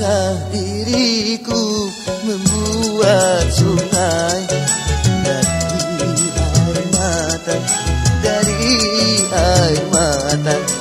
Bisakah diriku membuat sungai dari air mata Dari air mata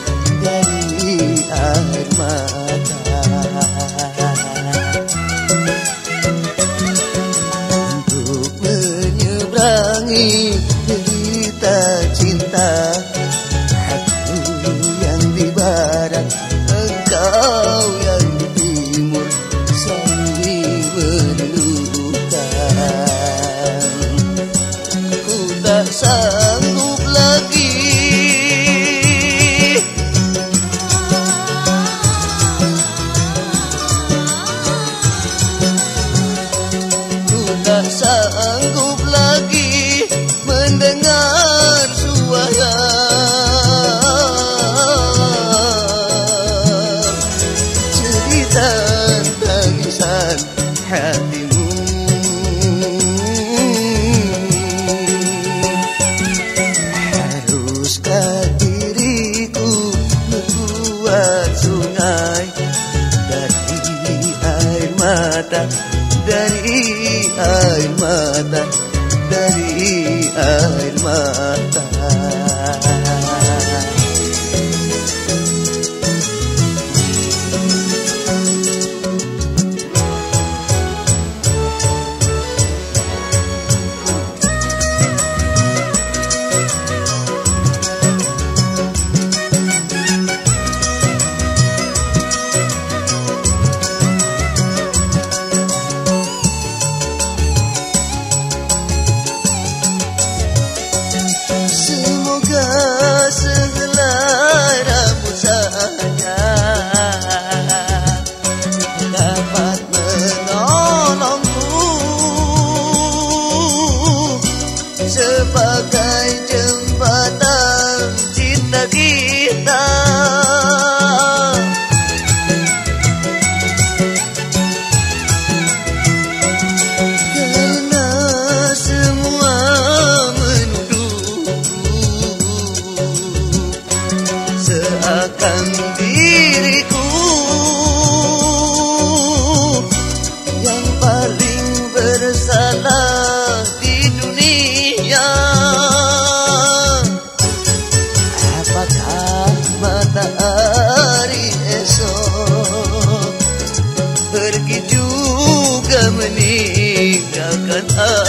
dari air mata akan diriku. Yang paling bersalah di dunia. Apakah matahari esok pergi juga meninggalkan aku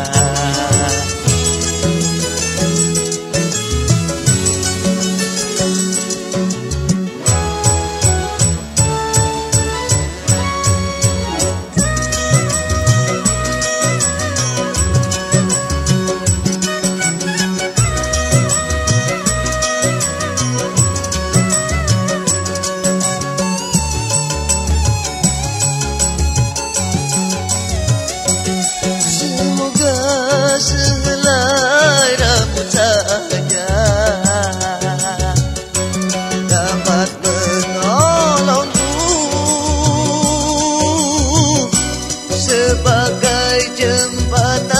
but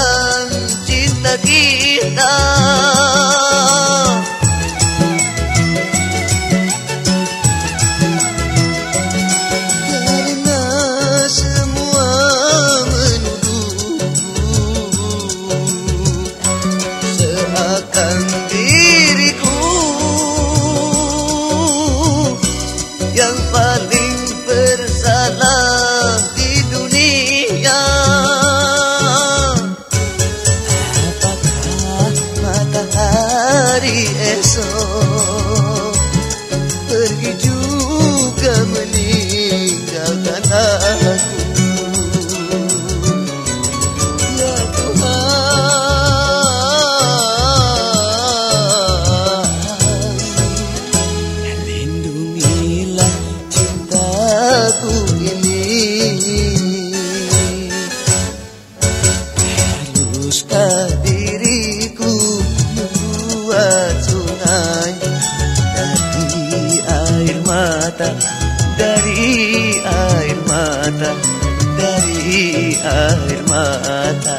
air mata dari air mata dari air mata